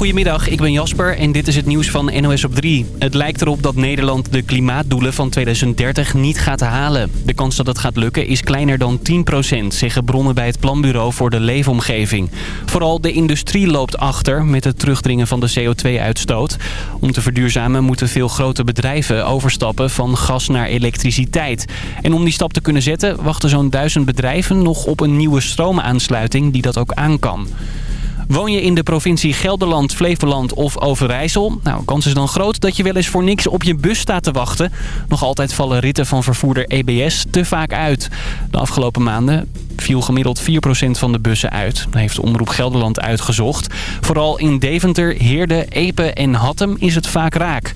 goedemiddag. Ik ben Jasper en dit is het nieuws van NOS op 3. Het lijkt erop dat Nederland de klimaatdoelen van 2030 niet gaat halen. De kans dat het gaat lukken is kleiner dan 10%, zeggen bronnen bij het Planbureau voor de Leefomgeving. Vooral de industrie loopt achter met het terugdringen van de CO2-uitstoot. Om te verduurzamen moeten veel grote bedrijven overstappen van gas naar elektriciteit. En om die stap te kunnen zetten wachten zo'n duizend bedrijven nog op een nieuwe stroomaansluiting die dat ook aan kan. Woon je in de provincie Gelderland, Flevoland of Overijssel? Nou, kans is dan groot dat je wel eens voor niks op je bus staat te wachten. Nog altijd vallen ritten van vervoerder EBS te vaak uit. De afgelopen maanden viel gemiddeld 4% van de bussen uit. Dat heeft Omroep Gelderland uitgezocht. Vooral in Deventer, Heerde, Epe en Hattem is het vaak raak.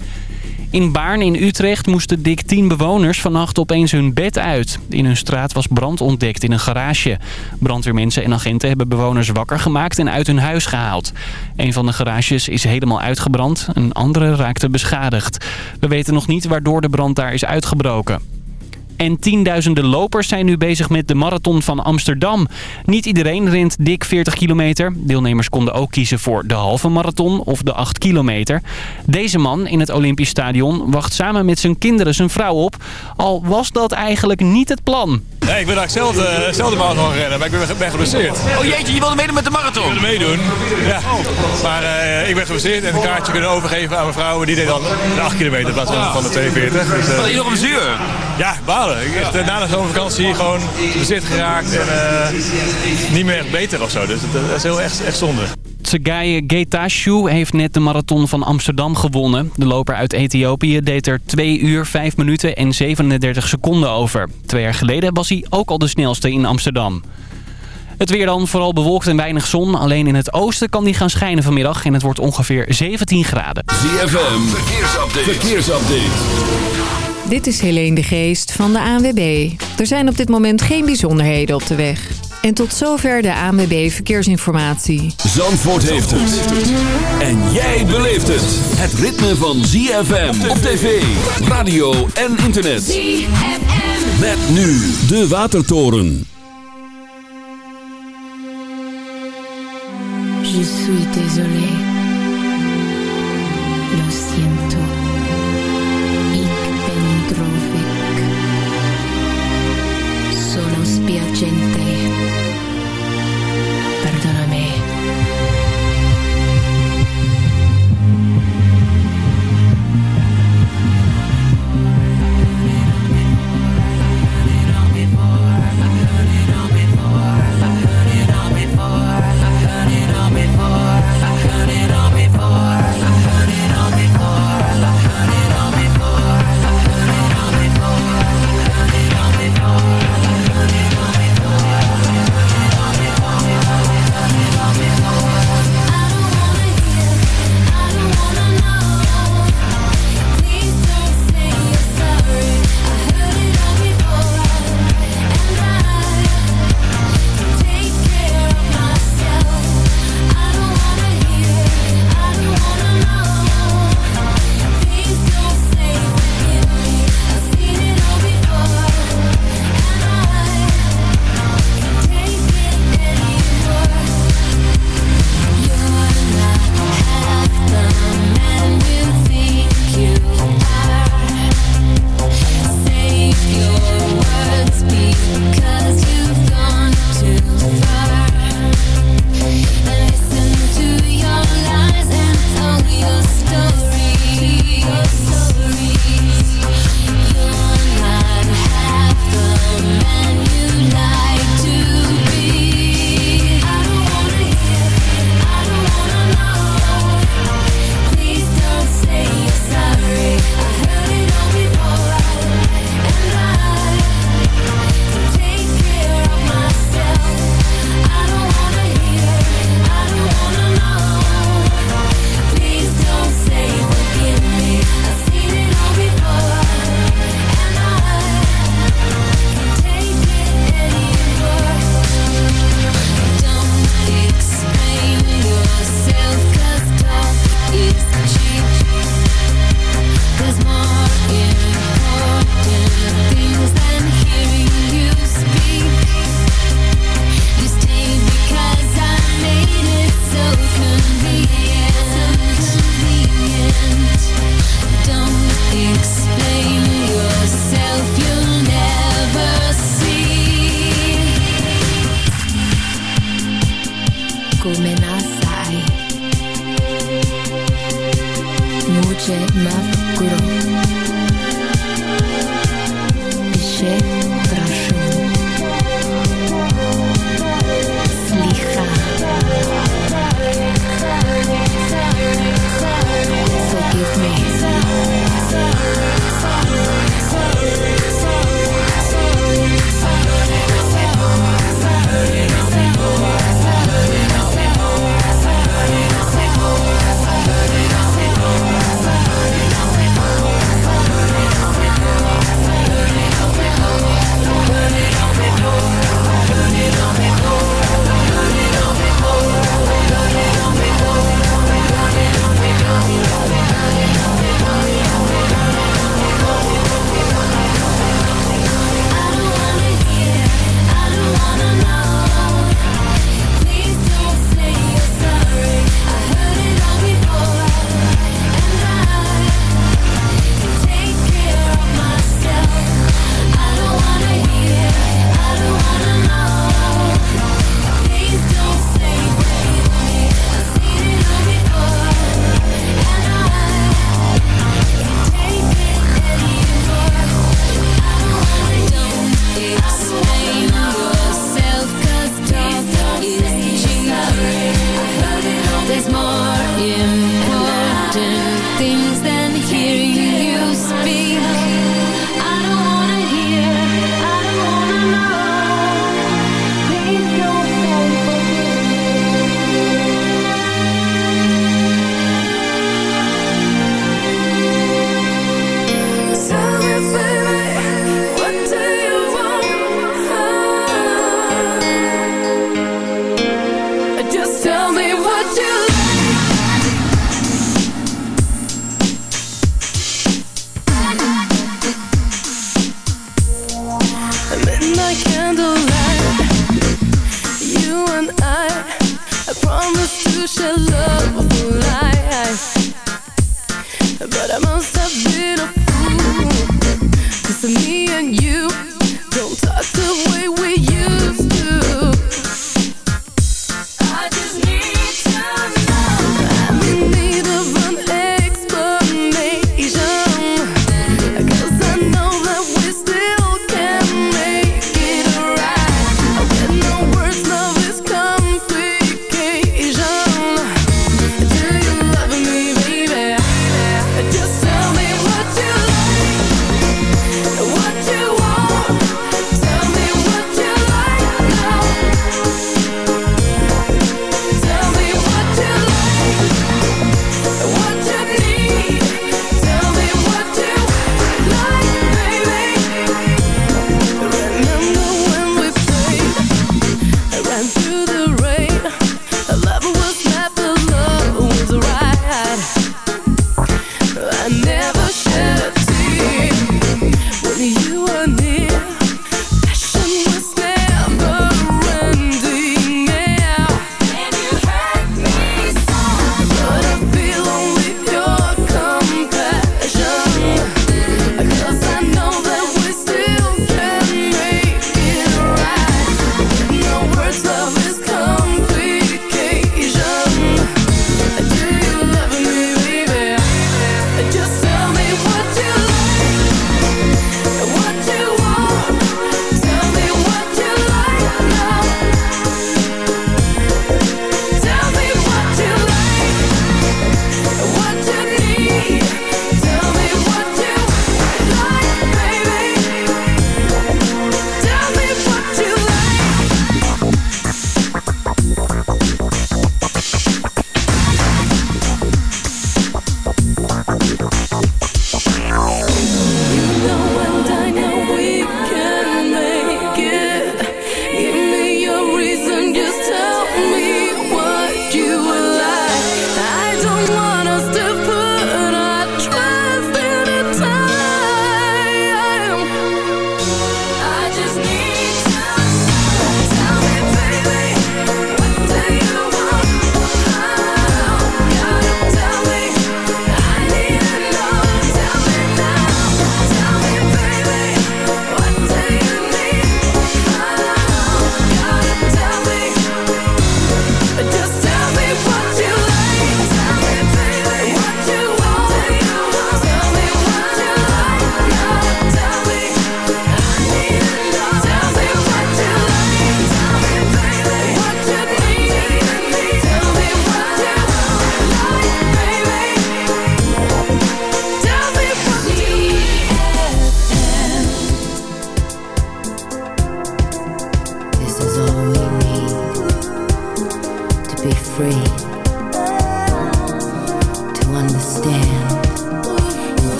In Baarn in Utrecht moesten dik 10 bewoners vannacht opeens hun bed uit. In hun straat was brand ontdekt in een garage. Brandweermensen en agenten hebben bewoners wakker gemaakt en uit hun huis gehaald. Een van de garages is helemaal uitgebrand, een andere raakte beschadigd. We weten nog niet waardoor de brand daar is uitgebroken. En tienduizenden lopers zijn nu bezig met de marathon van Amsterdam. Niet iedereen rent dik 40 kilometer. Deelnemers konden ook kiezen voor de halve marathon of de 8 kilometer. Deze man in het Olympisch Stadion wacht samen met zijn kinderen zijn vrouw op. Al was dat eigenlijk niet het plan. Nee, ik ben eigenlijk zelf de, zelf de marathon gaan rennen, maar ik ben, ben geblesseerd. Oh jeetje, je wilde meedoen met de marathon? Ik wilde meedoen, ja. Maar uh, ik ben geblesseerd en een kaartje kunnen overgeven aan mijn vrouw. En die deed dan de 8 kilometer in plaats van, van de 42. Dus, uh, Wat je nog een zuur? Ja, balen. Ik echt, na de zomervakantie gewoon geblesseerd geraakt en niet meer echt beter of zo. Dus dat is heel echt, echt zonde. Tsegaye Getachew heeft net de marathon van Amsterdam gewonnen. De loper uit Ethiopië deed er 2 uur, 5 minuten en 37 seconden over. Twee jaar geleden was hij ook al de snelste in Amsterdam. Het weer dan, vooral bewolkt en weinig zon. Alleen in het oosten kan die gaan schijnen vanmiddag en het wordt ongeveer 17 graden. ZFM, verkeersupdate. verkeersupdate. Dit is Helene de Geest van de ANWB. Er zijn op dit moment geen bijzonderheden op de weg. En tot zover de ANWB Verkeersinformatie. Zandvoort heeft het. En jij beleeft het. Het ritme van ZFM op tv, radio en internet. ZFM. Met nu de Watertoren. Je suis désolé.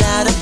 Out of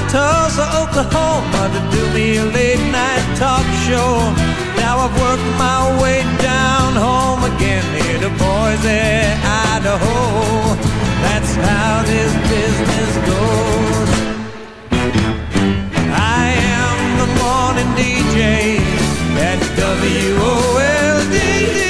to Tulsa, Oklahoma to do me a late night talk show. Now I've worked my way down home again here to Boise, Idaho. That's how this business goes. I am the morning DJ at WOLD.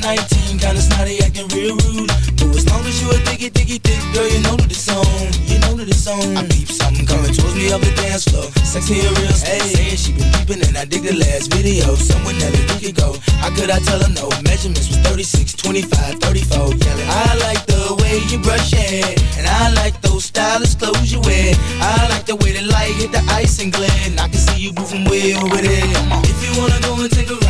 19, kinda snotty, acting real rude. But as long as you a thicky, thicky, thick girl, you know that it's on. You know that it's on. I peep something coming towards me up the dance floor. Sexy and real stuff. Hey, she been peeping and I dig the last video. Someone that we could go. How could I tell her no? Measurements was 36, 25, 34. Yelling, I like the way you brush your hair, and I like those stylish clothes you wear. I like the way the light hit the ice and glare, and I can see you moving way over there. If you wanna go and take a ride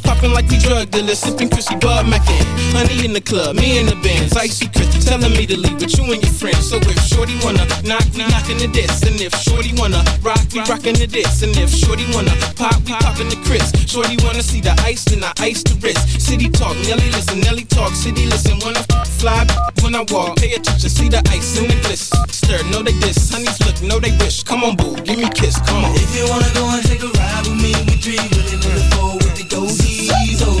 popping like we drug dealers, sipping Chrissy Bud Mackin. Honey in the club, me in the bands, icy Chris telling me to leave with you and your friends. So if Shorty wanna knock, we knockin' the diss, and if Shorty wanna rock, we rockin' the diss, and if Shorty wanna pop, we poppin' the Chris. Shorty wanna see the ice, then I ice the wrist. City talk, Nelly listen, Nelly talk, city listen. When I fly, when I walk, pay attention, see the ice in the bliss. Stir, know they diss, honeys look, know they wish. Come on, boo, give me a kiss, come on. If you wanna go and take a ride with me, we three in the four with the goatees. Oh, why